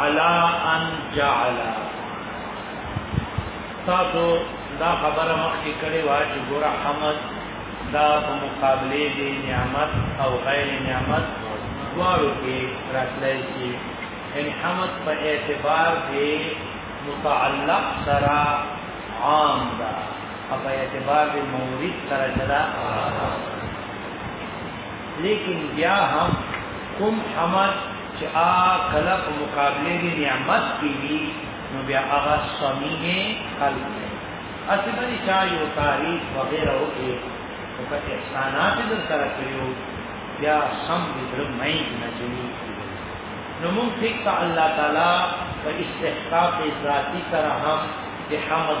علا ان جعل تاسو دا خبره مخکې کړې و چې ګور حمد دا په مقابله دي نعمت او غیر نعمت دواړو کې راتلای شي یعنی حمد په اعتبار دی متعلق سره عام ده او په اعتبار دی مورد سره جدا لیکن بیا هم کوم حمد چې آ کله په مقابله دې نعمت کې دي نو بیا هغه سمینه قلب دی اسی باندې چا یو تاریخ وغیرہ وکړي او په احسانات د سره کړیو بیا سم دې درم نه نه چوي نو موږ فکر الله تعالی په استحقاق ذاتی سره هم بحمد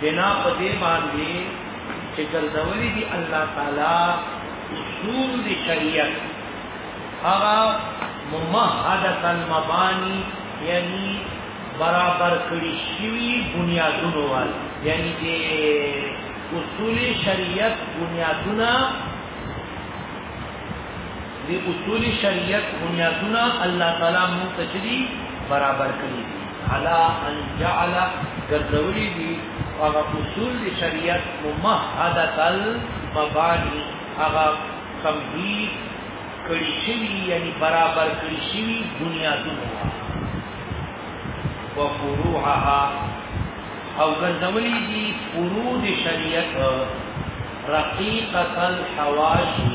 بنا په دې باندې چې ګرځولې دي الله تعالی اصول د شریعت هغه ممهدت المبانی یعنی برابر کړی شوی بنیادونو وال یعنی د اصول شریعت بنیادونه دی اصول شریعت بنیادونه الله تعالی مونږ ته چدي برابر کړی دي علا ان جعل ګرځولي دي هغه اصول دی شریعت ممهدت المبانی هغه تمهید کړی شوی یعنی برابر کړی شوی بنیادونه و فروعها او ګرځولي دي فروع شریعت رقیقه الحواشی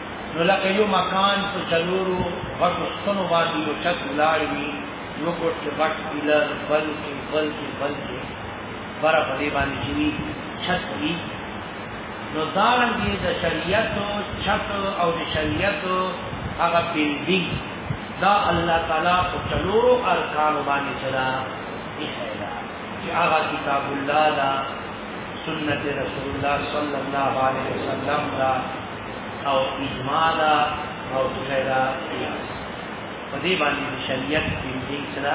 نو لکه یو مکان په چلورو غټو ستنو باندې یو چت ولاړ وي یو کوټ کې غټ پیلر بل کې بل کې بل کې برا په دې باندې چې وي چت وي نو دارن دې د شریعت چت او د شریعت هغه پیلدي دا الله تعالی په چلورو ارکان باندې چلا ایښایلا چې هغه کتاب الله دا سنت رسول الله صلی الله علیه وسلم دا او اجماع دا او تشیرا قیاس په دې باندې شریعت کې دې سره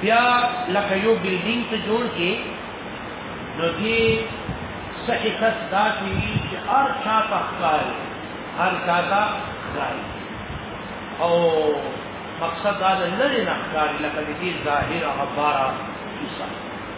بیا لکه یو بلډینګ ته جوړ کې نو دې صحیح کس دا شي چې هر چا په ښکار هر چا ته ښکار او مقصد دا لري نه ښکار لکه دې ظاهر او بارا کیسه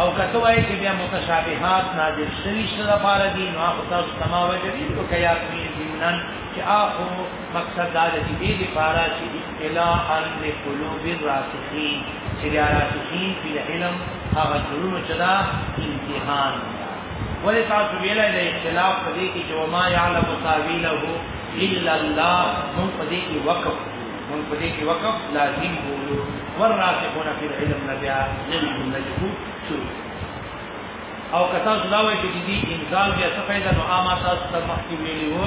او کته وای چې بیا متشابهات نازل شوی څه لپاره دي نو هغه تاسو تما وجدي او کیا می دینن چې اخو مقصد دا دی دې لپاره چې اطلاع ان قلوب الراسخین چې دا راسخین په علم هغه ټولو چې دا امتحان ولې تاسو ویلای د اختلاف په دې کې چې ما یعلم تاویله الا الله مون په دې کې وقف مونږ په دې کې وقف لازم بولو والراسخون فی العلم نه بیا نوی جمله لیکو شروع او که تاسو دا وایئ چې د دې انزال بیا څه فایده نو عامه تاسو ته مخکې ویلي وو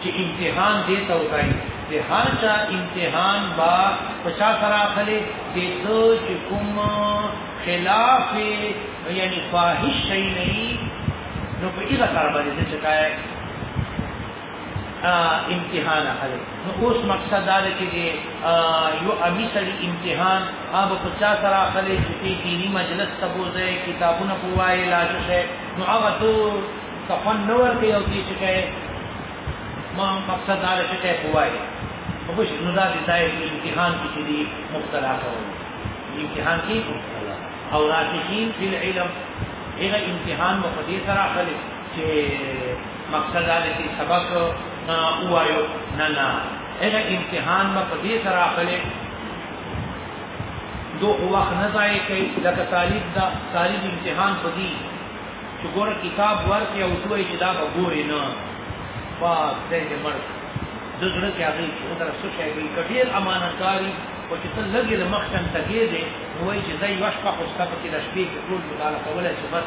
چې امتحان دې ته وایي چې هر چا امتحان با پچا سره اخلي د څه چې کوم خلاف یعنی فاحش شي نه نو په دې سره باندې چې کای امتحان اخلي نو اوس مقصد دا دی چې یو امي سړي امتحان هغه په چا سره اخلي چې کینی مجلس ته بوزي کتابونه پوای لا شي نو هغه ته تفن نور کې یو دي چې ما مقصد دا دی چې پوای په بش نو دا د امتحان کې دي مبتلا کوي امتحان کې او راشدین فی العلم هغه امتحان مقدس را خلک چې مقصد دا دی چې سبق نه وایو نه نه اله امتحان ما په دې سره اخلي دو وخت نه ځای کوي دا طالب دا طالب امتحان په دې چې ګور کتاب ورکړي او دوی چې دا وګوري نه پاک دې مرګ د زړه کې هغه چې تر څو شي وي کډیر امانتکاری او چې تل لګي د مخکن تګې دي نو چې ځای واش په خوسته کې د شپې کې ټول مطالعه کولای شي بس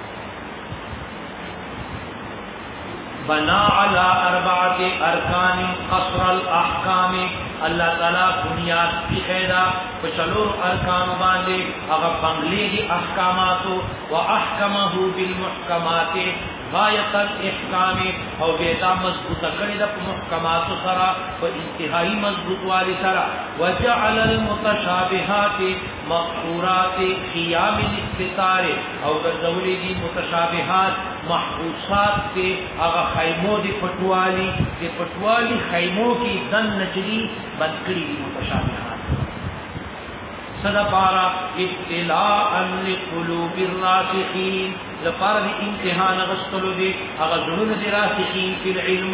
بنا على اربعه ارکان قصر الاحکام الله تعالی بنیاد کی خیدا فشلور ارکان باندې هغه بنگلی دی احکامات او احکمه بالمحکمات غایت الاحکام او بیتا مضبوط کړی د محکمات سره په انتهایی مضبوط والی سره وجعل المتشابهات مقصورات خیام الاستتار او ګرځولې دي متشابهات محبوسات کې هغه خیمو دي پټوالي چې پټوالي خیمو کې دن نچري بند کړی دي متشابهات صدا پارا ابتلاء لقلوب الراسخین لپاره امتحان غستلو دي هغه زړونه دي راسخین په علم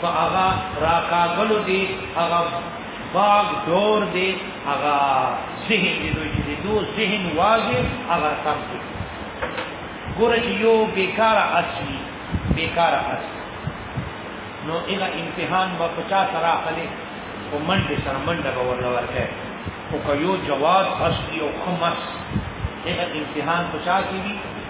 په هغه راکاږلو دې هغه باغ دور دې هغه ذهن دې دوی چې دو ذهن واځي هغه کار دې ګوره چې یو بیکار اصلي بیکار اصلي نو هغه امتحان به 50 سره خلې او منډه سره منډه به ورنه ورکه او که یو جواب اصلي او خمس هغه امتحان 50 کې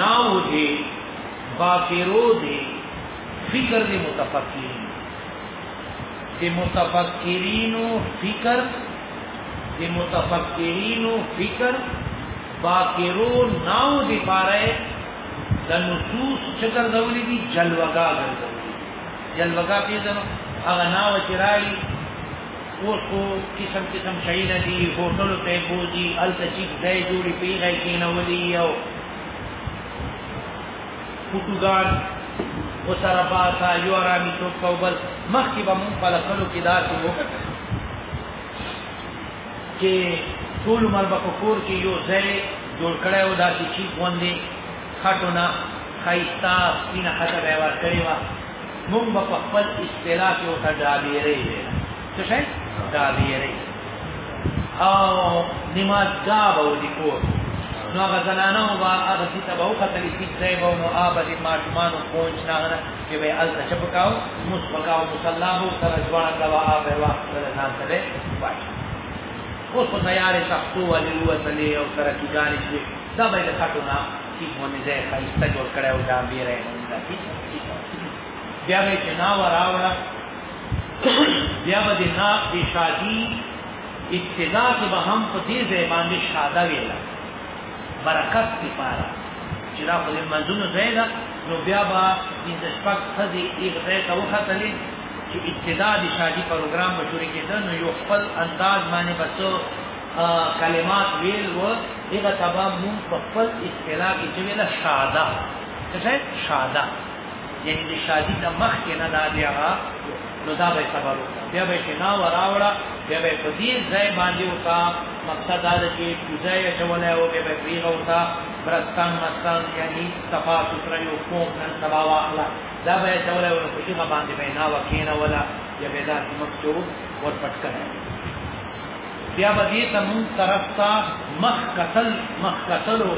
ناو دې باکرو دې فکر دې متفکرین دې متفکرینو فکر دې متفکرینو فکر باکرو ناو دې پاره د نصوص چکر دولې دي جلوګا ګرځي جلوګا پیژنو هغه ناو چې راړي اوس خو قسم قسم شیونه دي هوټلو ته بوځي هلته چې ځای جوړې پې غی کېنولي او فوټوګان وسره باسا یو آرامي څوک کو بل مخکې به مونږ په لکلو کې داسې وکړو چې ټول عمر به په کور کې یو ځای جوړ کړی و داسې چې غوندې خټونه ښایسته سپینه خټه به یې ورکړې وه مونږ به په خپل اصطلاح کې ورته ډابیرې وي څه شي ډابیرې او نمازګا به ولیکو نو هغه زنانه او هغه چې تبو قتل کې ځای به نو آب دې ماشومان او پونچ نه غره چې به ال تشپ کاو مس پکاو مصلا هو تر ځوان دا وا آب وا تر نه سره وای اوس په تیارې تختو ولې وتلې او تر کې ګانې شي دا به له خاطر نه ټیک باندې ځای خایسته جوړ کړی او دا بیره یې باندې دا ټیک بیا به چې نا وراوړه بیا به د نا د شادي ابتدا کې به هم په دې ځای باندې شاده ویله برکت لپاره چې دا خو د منځونو ځای ده نو بیا به پنځه شپږ ښځې یې ځای ته وختلې چې ابتدا د شادي پروګرام به شروع کېده نو یو خپل انداز باندې به څه کلمات ویل و دغه تبا مون په خپل اصطلاح کې چې ویل شاده څه شاده یعنی د شادي نه مخ کې نه دا دی هغه نو دا به خبر وکړه بیا به چې نا وراوړه بیا به په دې ځای باندې وکا مقصد دا دی چې کوزه یې چولې او بیا به پریغه وکا برستان مستان یعنی صفا سوتره یو کوم نن سبا واخلا دا به چولې او په دې باندې به نا وکینا ولا یا به دا مکتوب ور پټ کړي بیا به دې ته مونږ طرف ته مخ قتل مخ قتلو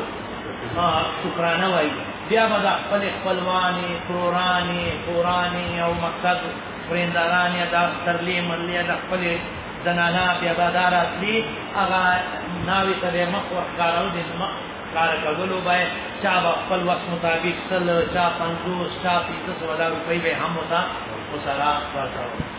شکرانه وایي بیا به د خپل خپلوانې ترورانې خورانې او مقصد فرېندارانې دا ترلې ملې د خپل زنانا بیا به دا راتلي هغه ناوې ته به مخ ورښکاره او د مخ کار کولو به چا به خپل وخت مطابق سل چا پنځوس چا پنځه سوه روپۍ به هم ورته ورسره ورکوو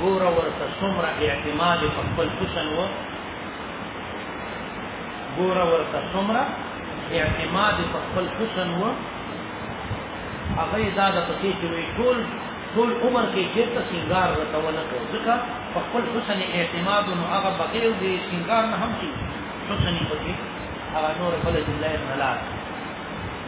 ګور ورته څومره اعتماد په خپل حسن و ګور ورته څومره اعتماد په خپل حسن و هغه دا د پکې چې وی ټول ټول عمر کې چیرته سنگار ورته ونه کړ ځکه په خپل حسن اعتماد نو هغه بغیر د سنگار نه هم شي حسن پکې هغه نور بل جمله نه لاله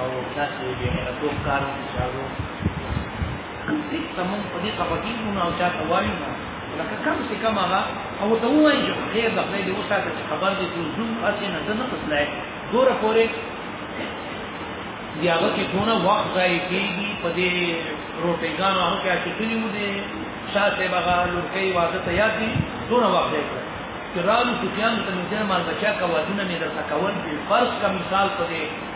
او تاسو یې هغه دوه کار وکړو چې تاسو په دې خبرو کې نو او تاسو وایي نو لکه کم څه کم هغه او ته وایي چې خیر د خپل دی اوسه چې خبر دې ټول دوم اته نه څه نه پسلای دور پورې یا وکه ټونه وخت ځای کېږي په دې روټېګان هغه کې چې کلی و دې شاته بغا لورکې واده ته یاد دي ټونه وخت ځای کرالو سفیان ته مجرم مال بچا کا وادونه نه درته کول به فرض کا مثال په دې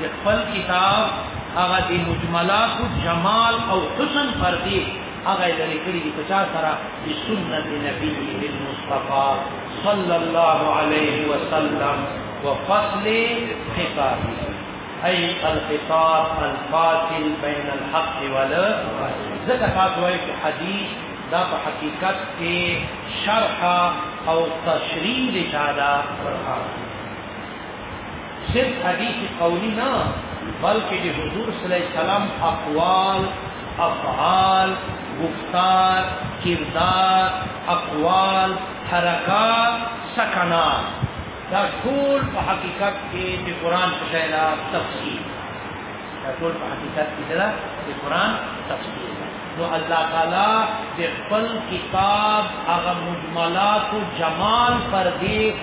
د خپل کتاب هغه د مجملات جمال او حسن پر دی هغه لري کړی دی پچا سره د سنت نبی المصطفى صلی الله علیه وسلم وفصل خطاب اي الخطاب الفاصل بين الحق والباطل ذکر خاص وای چې حدیث دا په حقیقت کې شرح او تشریح دی چا دا صرف حدیث قولی نه بلکې د حضور صلی الله علیه وسلم اقوال افعال گفتار کردار اقوال حرکات سکنات دا ټول په حقیقت کې د قران په شایله تفسیر دا ټول په حقیقت کې دا د قران تفسیر نو الله تعالی د خپل کتاب هغه مجملات او جمال پر دې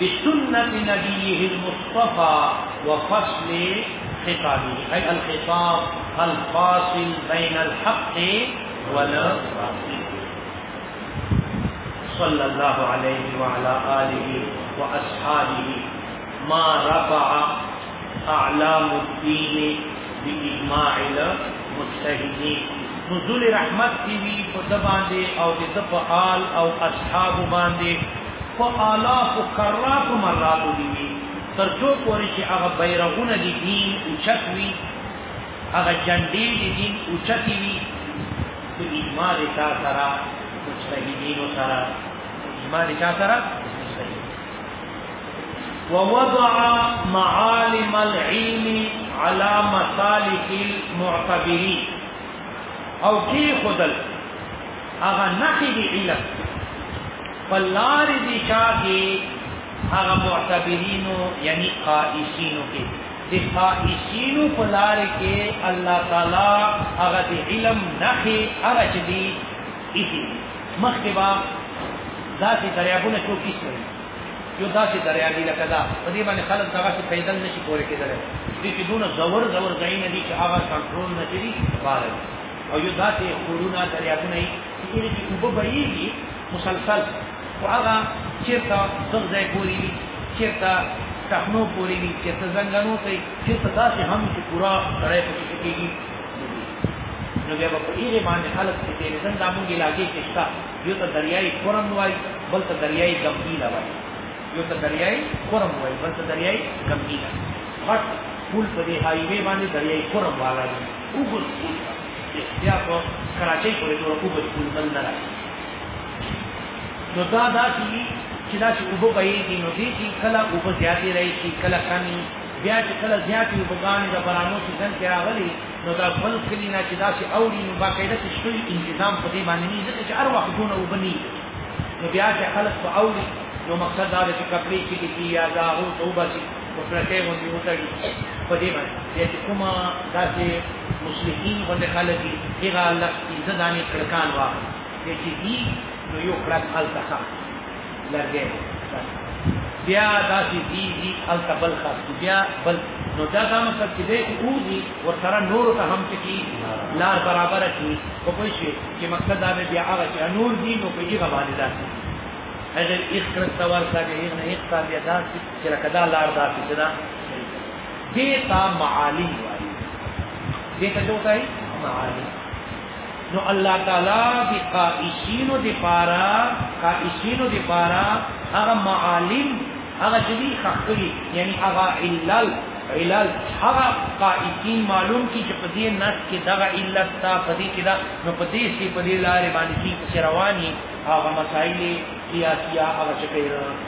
بسنة نبيه المصطفى وفصل خطابه أي الخطاب الفاصل بين الحق والباطل صلى الله عليه وعلى آله وأصحابه ما رفع أعلام الدين بإجماع المجتهدين نزول رحمت کی وی په دباندې او د دفعال او اصحاب باندې په آلافو کراتو مراتو دي وي تر څو پورې چې هغه بیرغونه دي دین اوچت وي هغه جنډې دي دین اوچتې وي په اجماع د چا سره مجتهدینو سره اجماع د چا سره ووضع معالم العلم على مسالك المعتبرين او کی خدل هغه نخي دی علم فلار دی شاکی هغه معتبرینو یعنی قائسینو کې د قائسینو په لار کې الله تعالی هغه د علم نخي هغه چې دی ایږي مخکې با داسې دریابونه څو کیسه یو داسې دریا دی لکه دا په دې باندې خلک دغه څه پیدل نشي کولای کېدل دې چې دونه زور زور ځای نه دي چې هغه کنټرول نه کړي بار او یو داسې خورونه دریابونه کله چې اوبه بهیږي مسلسل او هغه چیرته دغه ځای پورې وي چیرته تخنو پورې وي چیرته زنګانو ته چیرته داسې هم چې پورا سړی پکې کېږي نو بیا په ایره باندې خلک چې دې زنګ دامو کې لاګي کېشتا یو ته دریایي کورم وای بل ته دریایي ګمګیلا وای یو ته دریایي کورم وای بل ته دریایي ګمګیلا غټ پول په دې هایوي باندې دریایي کورم والا دی وګورئ بیا په کراچۍ پورې د ورکو په سکول بند نه راځي نو دا داسې وي چې داسې اوبه بهېږي نو دې کې کله اوبه زیاتې رهي شي کله کمې بیا چې کله زیاتې اوبهګانې د برانو سیزن کې راغلي نو دا بل کلي نه چې داسې اوري نو باقاعده چې شوي انتظام په دې باندې نه ځکه چې هر وخت دونه اوبه نه نو بیا چې خلک په اوري نو مقصد دا دی چې کپړې چې کېږي یا دا هغو ته وباسي په پرته باندې وتړي په دې باندې بیا چې کومه داسې مصلحین باندې خلک دي هغه الله پنځه دانې کړکان واخلي بیا چې دي نو یو کړک هلته ښه لرګی بیا داسې دي دي هلته بل خاص بیا بل نو دا دا مطلب چې دی اوږي ورسره نورو ته هم چې لار برابر کړي په پوه شي چې مقصد دا دی بیا هغه چې نور دي نو په هغه باندې داسې هغه یې اخر څور سره یې نه اخر بیا داسې چې لکه دا لار دا چې دا دې تا معالی وایي دې ته څه وایي معالی نو الله تعالی دی قائشینو دی پارا قائشینو دی پارا هغه معالم هغه چې دی خخلی یعنی هغه علل علل هغه قائشین معلوم کی چې په دې نس کې دغه علت تا په دې کې دا نو په دې سي په دې لارې باندې چې رواني هغه مسائل قیاسیه هغه چې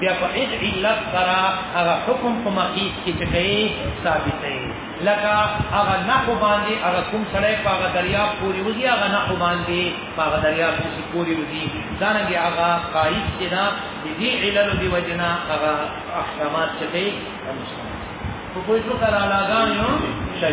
بیا په هیڅ علت سره هغه حکم په مخیز کې چې کوي ثابت دی لکه هغه نحو باندې هغه کوم سړی په هغه دریاب پورې وځي هغه نحو باندې په هغه دریاب کې پورې وځي دا نه دی هغه قایص چې دا د دې علل دی وجنا هغه احکامات چې کوي په کوئی څه کار علاقه نه شي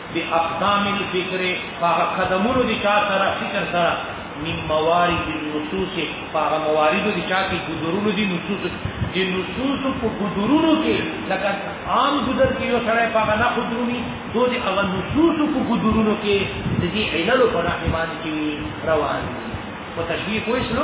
باقدام الفکر په هغه قدمونو د چا سره فکر سره من موارد النصوص په هغه موارد د چا کې ګذرونو دي نصوص د نصوص په ګذرونو کې لکه عام ګذر کې یو سره په هغه نه ګذرونی دوی د هغه نصوص په ګذرونو کې د دې علل په نحو باندې روان دي په تشبیه کوی شنو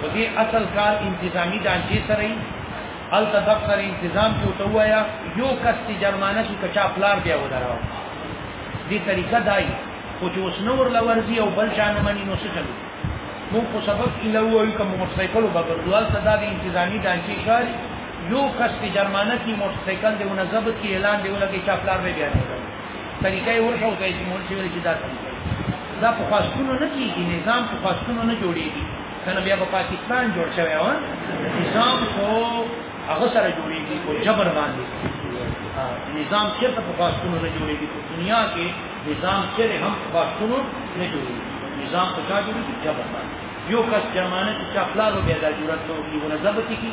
په دې اصل کار انتظامی ډانچې سره یې هلته دفتر انتظام کې ورته ووایه یو کس چې جرمانه شي که چا پلار بیا ودراوه دې طریقه دا یي خو چې اوس نه ورله ورځي او بل چا نه مني نو څه چلو مونږ خو سبق ایله ووایو که موټرسایکل وبګردو هلته دا د انتظامي ډانچې کار یو کس چې جرمانه کړي موټرسایکل دې ونه ضبط کړي اعلان دې ولګي چا پلار به بیا نه طریقه یې ورښو کوي چې مول شي چې دا دا په خاصونو نه کیږي نظام په خاصونو نه جوړیږي کنه بیا په پاکستان جوړ شوی و نظام خو هغه سره جوړیږي او جبر باندې نظام چې په خاصونو نه جوړیږي په دنیا کې نظام چې هم په خاصونو نه جوړیږي نظام په چا جوړیږي جبر باندې یو کس جمانه چې خپل له بیا د جوړتو کې ونه ضبط کی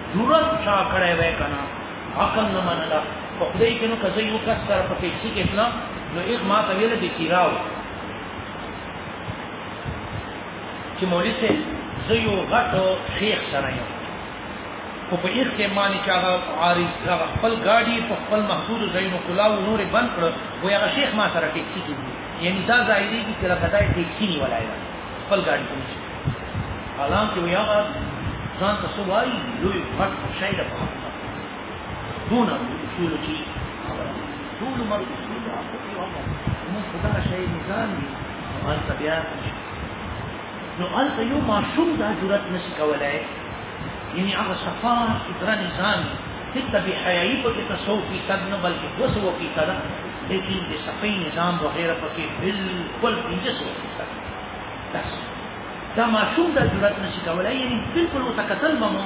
ضرورت چا کړی وای کنه عقل نه منله په خدای کې نو که زه یو کس سره په پیسې کې اسلام نو ایک ما ته ویل دي کیراو چې مولوی سه زه یو غټ شیخ سره یم خو په ایک کې معنی چې هغه عارض هغه خپل گاډي په خپل محدود ځایونو کلاو نور بند کړ و هغه شیخ ما سره ټیکسي کې یعنی دا ظاهري کې چې راځي ټیکسي نیولای خپل گاډي کې کلام کې وي هغه ځان ته سوای لوی پټ شي د پام دون اصول چې ټول مر اصول هغه کې هغه نو خدا شي نظام دي مال طبيعت نو ان ته یو معصوم دا جرأت نشي کولای یعنی هغه صفا فطره نظام هیڅ به حیايي په کې تصوف کې تد نه بلکې وسو کې تد لیکن د صفي نظام وغیرہ په کې بالکل بنجس وو دا ماشوم دا جرأت نشي کولای یعنی بالکل ورته کتل به مو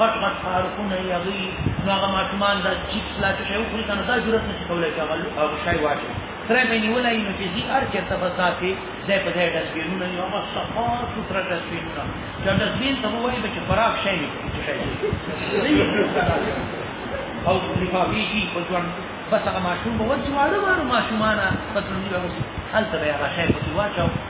غټ غټ پارکونه یې هغوی نو هغه ماشومان دا چیپس لا څه شی وخوري که نه دا جرأت نشي کولای چې هغه شی واچوي سره به یې نیولی نو چې ځي هر چېرته به داسې ځای په ځای ډسبینونه وي هغه صفا سوتره ډسبینونه چې ډسبین ته به وایي به چې خراب شی نه چې شی او لفافې شي په ځوان بس هغه ماشوم به وځي واړه واړه ماشومانه په ټولني به هلته به یې هغه شی پکې واچوه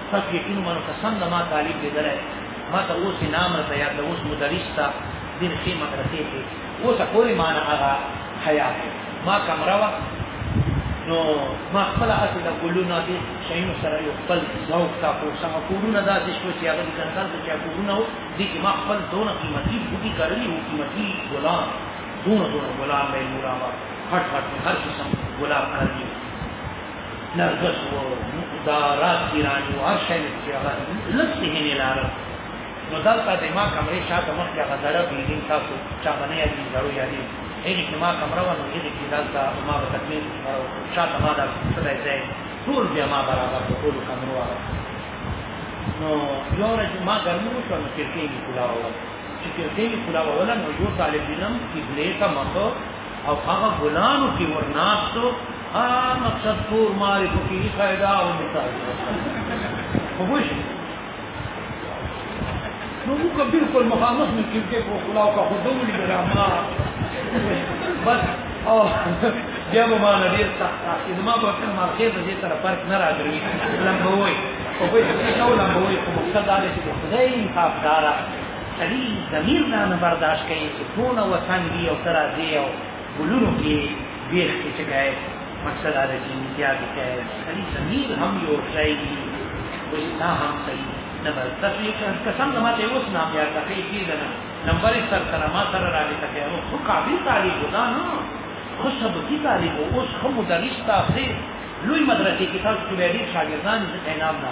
پس یقین منو قسم د ما طالب دې درای ما ته اوس نام را یاد اوس مدرس تا دین خې مدرسې کې اوس پورې ما نه هغه حیا ما کمره وا نو ما خپل اته د ګلونو دې شین سره یو خپل ذوق تا کو سم کورونه دا چې شو چې هغه کنټرول د چا کورونه و دې کې ما خپل دون قیمتي بوټي کړلې او قیمتي ګلان دون دون ګلان مې مورا وا هټ هټ هر قسم ګلاب کړلې نرګس و دا رات ایرانی و هر شای چې هغه لسه نه لاره نو دلته د ما کمرې شاته مخ کې غزړه بلډینګ تاسو چا باندې یې زړو یادې هغه کې ما کمره ونه کې دې دلته ما په تکلیف سره شاته ما دا څه ځای ټول بیا ما برابر ټول کمرو هغه نو یو ورځ ما ګرمو شو نو کې کې کولاو چې کې کې کولاو ولنه یو طالب دینم کې دې ته مخه او هغه ګلانو کې ورناستو ها مقصد پور ماري په کې قاعده او مثال خوش نو موږ بالکل مخامخ نه کېږي په خلاو کا خو دوی ډرامه بس او بیا به ما نه ډیر سخت راځي زما په خپل مارکیټ د دې طرف فرق نه راځي لمبوي او په دې ډول لمبوي کوم څه دا چې خدای انصاف دارا سړي ضمیر نه نه برداشت کوي چې ټول وطن دی او تر دې او ګلونو کې بیخ کې چکای مقصد دا چې امتیاز کوي سړي ضمیر هم یو شای دی او دا هم سړي نه برداشت کوي قسم نه ماته اوس نام یاد کوي چې دا نمبر سر سره ما سره رابطه کوي او خو قابل تعریف ده نه خو سبکی تعریف اوس خو مدرس تاسو لوی مدرسې کې تاسو کې ډېر شاګردان انعام نه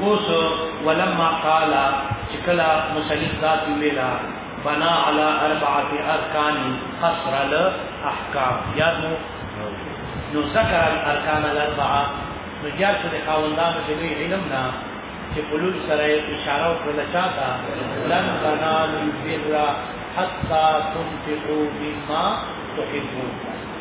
اوس ولما قال چې کله مصنف دا ویلا بنا على اربعه ارکان قصر الاحکام یاد مو نو ذکر الارکان الاربعه نو یاد څه خاوندانو چې دوی علم نه چې بلوغ سره اشاره وکړل چاته لن تنالوا البر حتى تنفقوا مما تحبون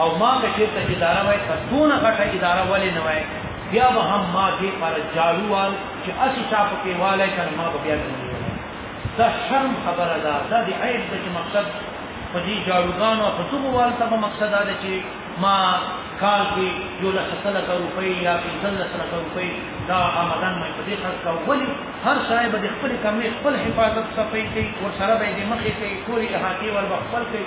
او ما که چېرته اداره وای که دونه غټه اداره ولې نه وای بیا به هم ما دې پر جالو وال چې اسی چا په کې والای کنه ما به بیا نه دا شرم خبره ده دا د عیب د مقصد په دې جالوګان او خطوب وال ته مقصد دا چې ما کال کې یو لس سلک روپۍ یا پنځل سلک روپۍ دا آمدن مې په دې خرڅ کاو ولی هر شای به خپل کمې خپل حفاظت صفې کوي ور سره به دې مخې کوي ټول احاطې ور خپل کوي